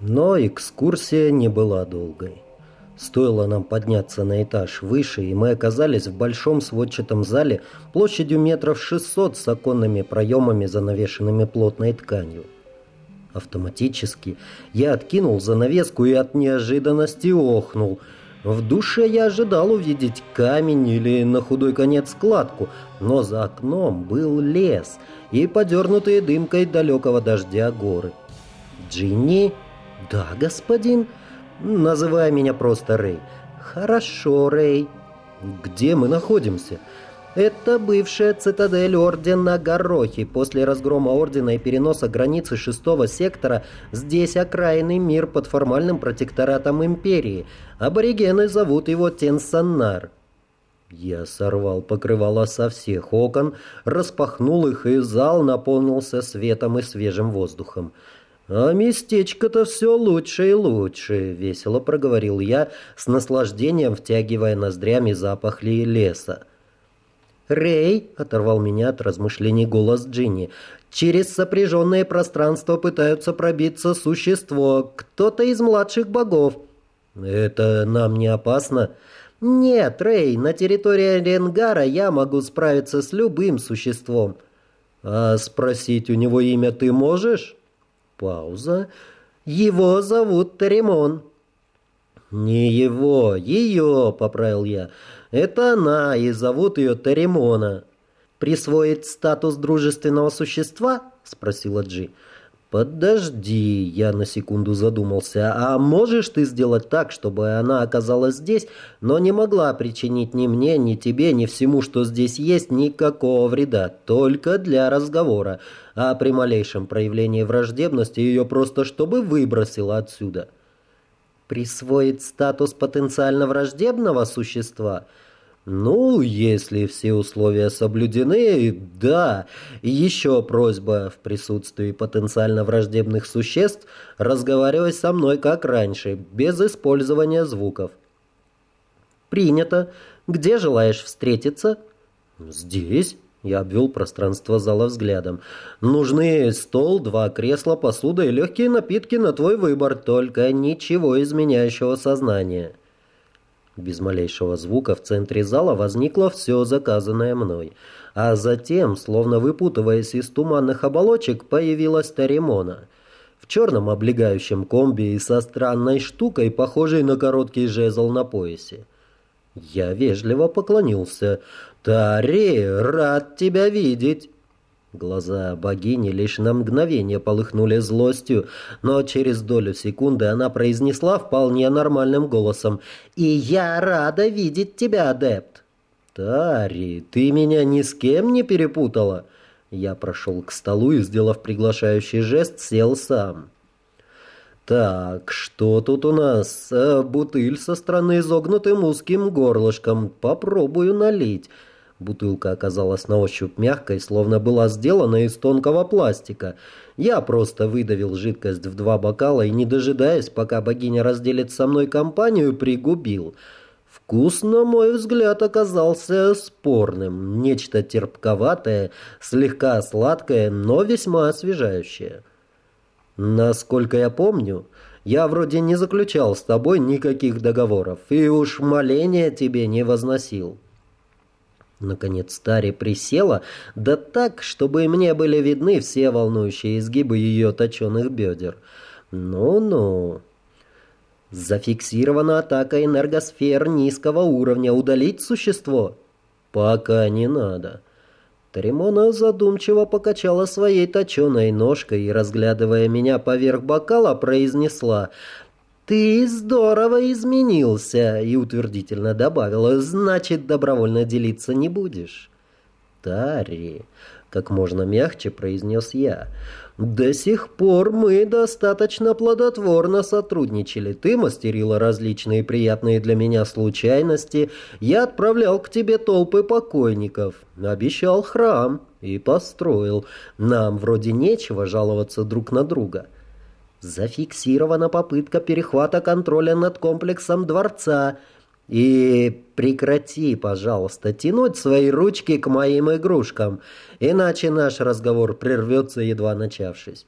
Но экскурсия не была долгой. Стоило нам подняться на этаж выше, и мы оказались в большом сводчатом зале площадью метров 600 с оконными проемами, занавешенными плотной тканью. Автоматически я откинул занавеску и от неожиданности охнул. В душе я ожидал увидеть камень или на худой конец складку, но за окном был лес и подернутые дымкой далекого дождя горы. «Джинни?» «Да, господин?» Называй меня просто Рэй. Хорошо, Рэй. Где мы находимся? Это бывшая цитадель Ордена Горохи. После разгрома Ордена и переноса границы шестого сектора здесь окраинный мир под формальным протекторатом Империи. Аборигены зовут его Тенсаннар. Я сорвал покрывало со всех окон, распахнул их, и зал наполнился светом и свежим воздухом. «А местечко-то все лучше и лучше», — весело проговорил я, с наслаждением втягивая ноздрями запах ли леса. «Рэй», — оторвал меня от размышлений голос Джинни, — «через сопряженное пространство пытаются пробиться существо, кто-то из младших богов». «Это нам не опасно?» «Нет, Рэй, на территории Ренгара я могу справиться с любым существом». «А спросить у него имя ты можешь?» Пауза. «Его зовут Таримон». «Не его, ее», — поправил я. «Это она, и зовут ее Таримона». «Присвоить статус дружественного существа?» — спросила Джи. «Подожди», — я на секунду задумался, «а можешь ты сделать так, чтобы она оказалась здесь, но не могла причинить ни мне, ни тебе, ни всему, что здесь есть, никакого вреда, только для разговора, а при малейшем проявлении враждебности ее просто чтобы выбросило отсюда?» «Присвоить статус потенциально враждебного существа?» «Ну, если все условия соблюдены, да. И еще просьба в присутствии потенциально враждебных существ разговаривать со мной как раньше, без использования звуков». «Принято. Где желаешь встретиться?» «Здесь». Я обвел пространство зала взглядом. «Нужны стол, два кресла, посуда и легкие напитки на твой выбор, только ничего изменяющего сознания». Без малейшего звука в центре зала возникло все заказанное мной. А затем, словно выпутываясь из туманных оболочек, появилась Таримона. В черном облегающем комби и со странной штукой, похожей на короткий жезл на поясе. Я вежливо поклонился. «Тари, рад тебя видеть!» Глаза богини лишь на мгновение полыхнули злостью, но через долю секунды она произнесла вполне нормальным голосом «И я рада видеть тебя, адепт!» «Тари, ты меня ни с кем не перепутала?» Я прошел к столу и, сделав приглашающий жест, сел сам. «Так, что тут у нас? Э, бутыль со стороны изогнутым узким горлышком. Попробую налить». Бутылка оказалась на ощупь мягкой, словно была сделана из тонкого пластика. Я просто выдавил жидкость в два бокала и, не дожидаясь, пока богиня разделит со мной компанию, пригубил. Вкус, на мой взгляд, оказался спорным. Нечто терпковатое, слегка сладкое, но весьма освежающее. Насколько я помню, я вроде не заключал с тобой никаких договоров, и уж моления тебе не возносил. Наконец Тари присела, да так, чтобы мне были видны все волнующие изгибы ее точеных бедер. Ну-ну. Зафиксирована атака энергосфер низкого уровня. Удалить существо? Пока не надо. Таримона задумчиво покачала своей точеной ножкой и, разглядывая меня поверх бокала, произнесла «Ты здорово изменился!» и утвердительно добавила «Значит, добровольно делиться не будешь?» «Тари!» — как можно мягче произнес я. «До сих пор мы достаточно плодотворно сотрудничали. Ты мастерила различные приятные для меня случайности. Я отправлял к тебе толпы покойников. Обещал храм и построил. Нам вроде нечего жаловаться друг на друга». Зафиксирована попытка перехвата контроля над комплексом дворца. И прекрати, пожалуйста, тянуть свои ручки к моим игрушкам, иначе наш разговор прервется, едва начавшись.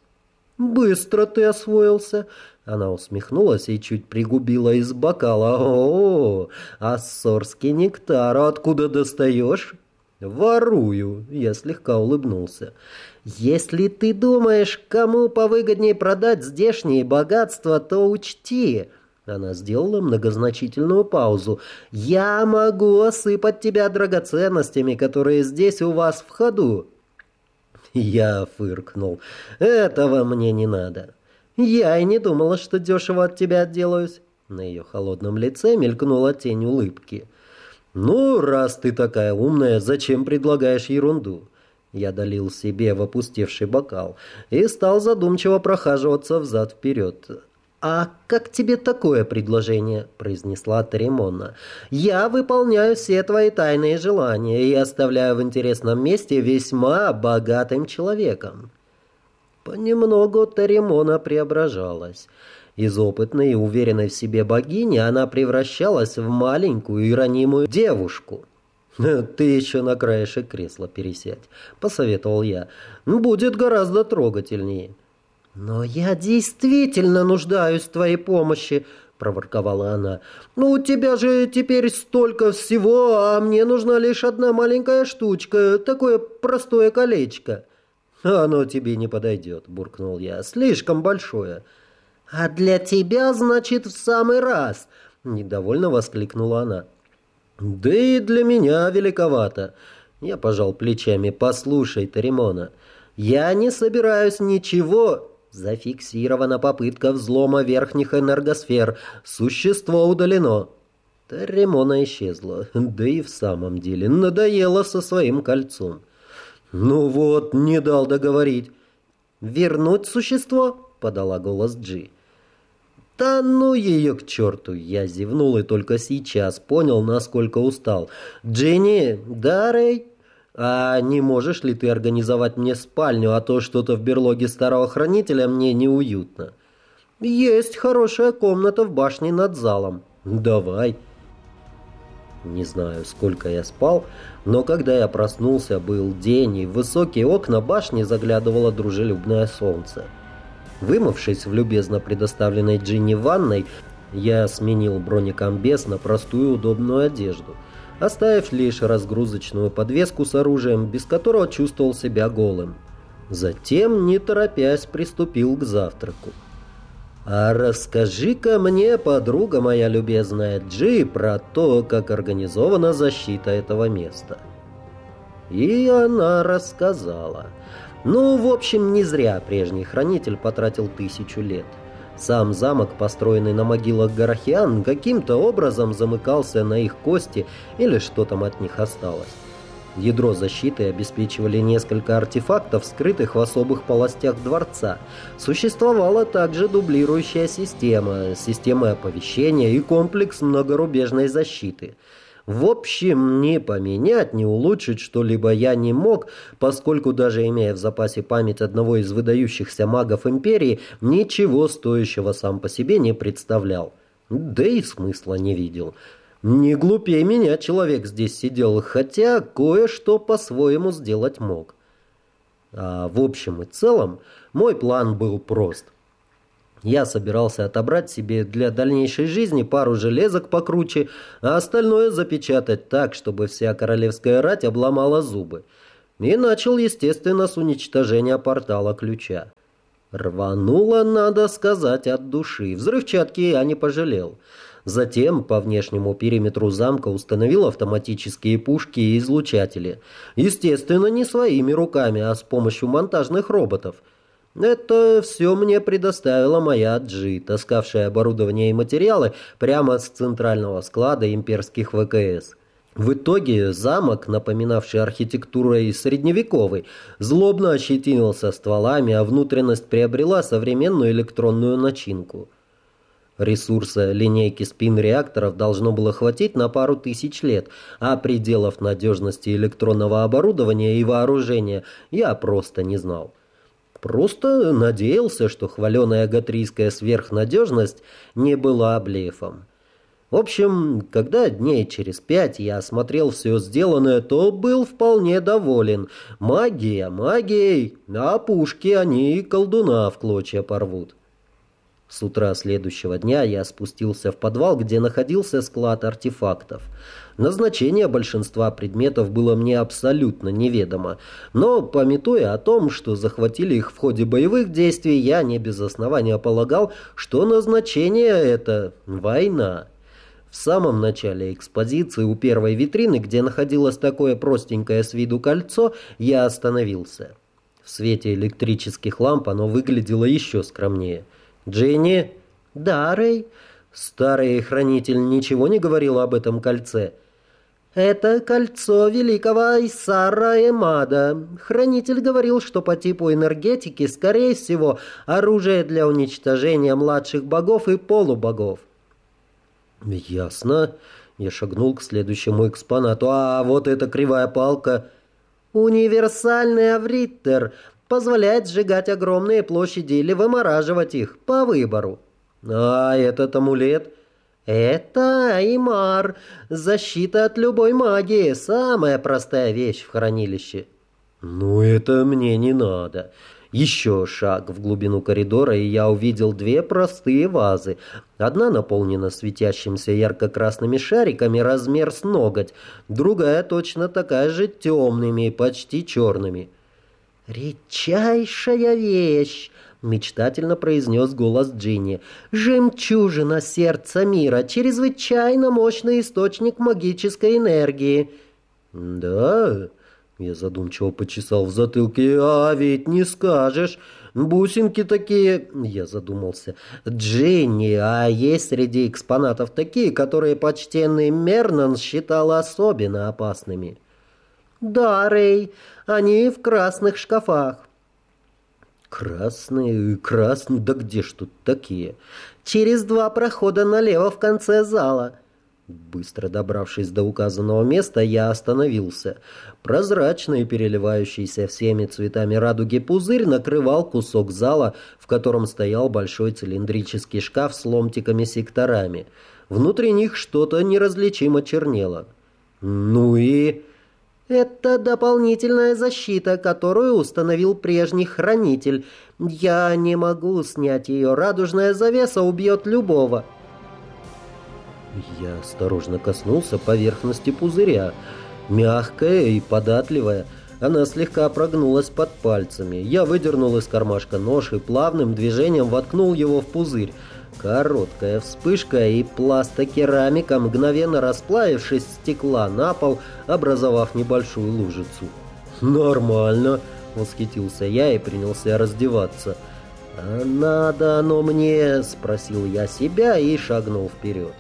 «Быстро ты освоился!» Она усмехнулась и чуть пригубила из бокала. «О, ассорский нектар, откуда достаешь?» «Ворую!» — я слегка улыбнулся. «Если ты думаешь, кому повыгоднее продать здешние богатства, то учти...» Она сделала многозначительную паузу. «Я могу осыпать тебя драгоценностями, которые здесь у вас в ходу». Я фыркнул. «Этого мне не надо». «Я и не думала, что дешево от тебя отделаюсь». На ее холодном лице мелькнула тень улыбки. «Ну, раз ты такая умная, зачем предлагаешь ерунду?» Я долил себе в опустевший бокал и стал задумчиво прохаживаться взад-вперед. «А как тебе такое предложение?» – произнесла Таримонна. «Я выполняю все твои тайные желания и оставляю в интересном месте весьма богатым человеком». Понемногу Таримона преображалась. Из опытной и уверенной в себе богини она превращалась в маленькую и ранимую девушку. «Ты еще на краешек кресла пересядь», — посоветовал я. «Будет гораздо трогательнее». «Но я действительно нуждаюсь в твоей помощи», — проворковала она. «Ну, у тебя же теперь столько всего, а мне нужна лишь одна маленькая штучка, такое простое колечко». «Оно тебе не подойдет», — буркнул я. «Слишком большое». «А для тебя, значит, в самый раз!» — недовольно воскликнула она. «Да и для меня великовато». Я пожал плечами. «Послушай, Таримона, я не собираюсь ничего...» Зафиксирована попытка взлома верхних энергосфер. Существо удалено. Таримона исчезла. Да и в самом деле надоело со своим кольцом. «Ну вот, не дал договорить». «Вернуть существо?» — подала голос Джи. «Да ну ее к черту!» Я зевнул и только сейчас понял, насколько устал. «Джинни, да, Рэй? А не можешь ли ты организовать мне спальню, а то что-то в берлоге старого хранителя мне неуютно?» «Есть хорошая комната в башне над залом». «Давай». Не знаю, сколько я спал, но когда я проснулся, был день, и в высокие окна башни заглядывало дружелюбное солнце. Вымывшись в любезно предоставленной Джинни ванной, я сменил бронекомбез на простую удобную одежду, оставив лишь разгрузочную подвеску с оружием, без которого чувствовал себя голым. Затем, не торопясь, приступил к завтраку. «А расскажи-ка мне, подруга моя любезная Джи, про то, как организована защита этого места». И она рассказала. Ну, в общем, не зря прежний хранитель потратил тысячу лет. Сам замок, построенный на могилах Гарахиан, каким-то образом замыкался на их кости или что там от них осталось. Ядро защиты обеспечивали несколько артефактов, скрытых в особых полостях дворца. Существовала также дублирующая система, система оповещения и комплекс многорубежной защиты – в общем, не поменять, не улучшить что-либо я не мог, поскольку даже имея в запасе память одного из выдающихся магов империи, ничего стоящего сам по себе не представлял. Да и смысла не видел. Не глупее меня человек здесь сидел, хотя кое-что по-своему сделать мог. А в общем и целом мой план был прост – я собирался отобрать себе для дальнейшей жизни пару железок покруче, а остальное запечатать так, чтобы вся королевская рать обломала зубы. И начал, естественно, с уничтожения портала ключа. Рвануло, надо сказать, от души. Взрывчатки я не пожалел. Затем по внешнему периметру замка установил автоматические пушки и излучатели. Естественно, не своими руками, а с помощью монтажных роботов – это все мне предоставила моя Джи, таскавшая оборудование и материалы прямо с центрального склада имперских ВКС. В итоге замок, напоминавший архитектурой средневековый, злобно ощетинился стволами, а внутренность приобрела современную электронную начинку. Ресурса линейки спин-реакторов должно было хватить на пару тысяч лет, а пределов надежности электронного оборудования и вооружения я просто не знал. Просто надеялся, что хваленая гатрийская сверхнадежность не была блефом. В общем, когда дней через пять я осмотрел все сделанное, то был вполне доволен. Магия, магией, а пушки они колдуна в клочья порвут. С утра следующего дня я спустился в подвал, где находился склад артефактов. Назначение большинства предметов было мне абсолютно неведомо, но, пометуя о том, что захватили их в ходе боевых действий, я не без основания полагал, что назначение это война. В самом начале экспозиции у первой витрины, где находилось такое простенькое с виду кольцо, я остановился. В свете электрических ламп оно выглядело еще скромнее – «Джинни?» «Да, Рэй?» Старый хранитель ничего не говорил об этом кольце. «Это кольцо великого Исара Эмада. Хранитель говорил, что по типу энергетики, скорее всего, оружие для уничтожения младших богов и полубогов». «Ясно». Я шагнул к следующему экспонату. «А вот эта кривая палка...» «Универсальный авриттер позволяет сжигать огромные площади или вымораживать их по выбору. А этот амулет? Это Аймар, защита от любой магии, самая простая вещь в хранилище. Ну это мне не надо. Еще шаг в глубину коридора, и я увидел две простые вазы. Одна наполнена светящимся ярко-красными шариками размер с ноготь, другая точно такая же темными, почти черными. «Редчайшая вещь!» — мечтательно произнес голос Джинни. «Жемчужина сердца мира, чрезвычайно мощный источник магической энергии». «Да?» — я задумчиво почесал в затылке. «А ведь не скажешь. Бусинки такие...» — я задумался. «Джинни, а есть среди экспонатов такие, которые почтенный Мернан считал особенно опасными?» «Да, Рэй, они в красных шкафах». «Красные, красные, да где ж тут такие?» «Через два прохода налево в конце зала». Быстро добравшись до указанного места, я остановился. Прозрачный, переливающийся всеми цветами радуги пузырь накрывал кусок зала, в котором стоял большой цилиндрический шкаф с ломтиками-секторами. Внутри них что-то неразличимо чернело. «Ну и...» Это дополнительная защита, которую установил прежний хранитель. Я не могу снять ее. Радужная завеса убьет любого. Я осторожно коснулся поверхности пузыря. Мягкая и податливая. Она слегка прогнулась под пальцами. Я выдернул из кармашка нож и плавным движением воткнул его в пузырь. Короткая вспышка, и пластокерамика, мгновенно расплавившись, стекла на пол, образовав небольшую лужицу. «Нормально!» — восхитился я и принялся раздеваться. «А надо оно мне?» — спросил я себя и шагнул вперед.